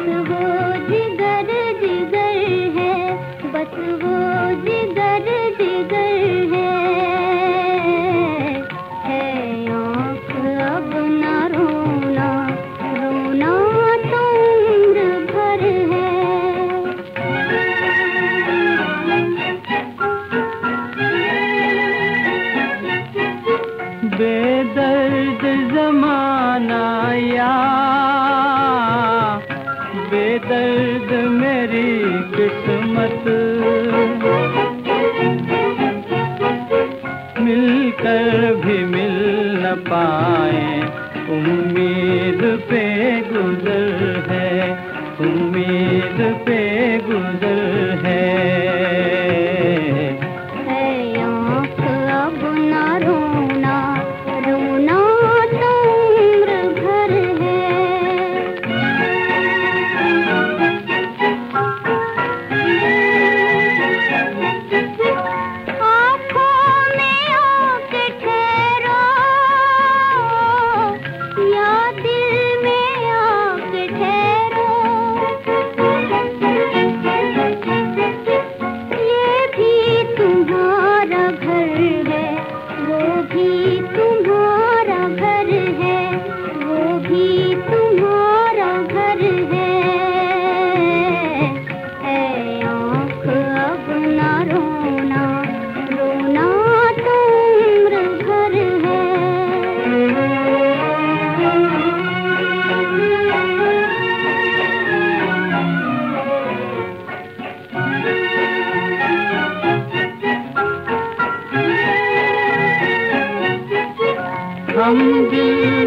वो जिगर जिगर है, बस वो जिगर जिगर है। है आँख अब न रोना रोना तो उम्र भर है। बे पाए उम्मीद हम दिल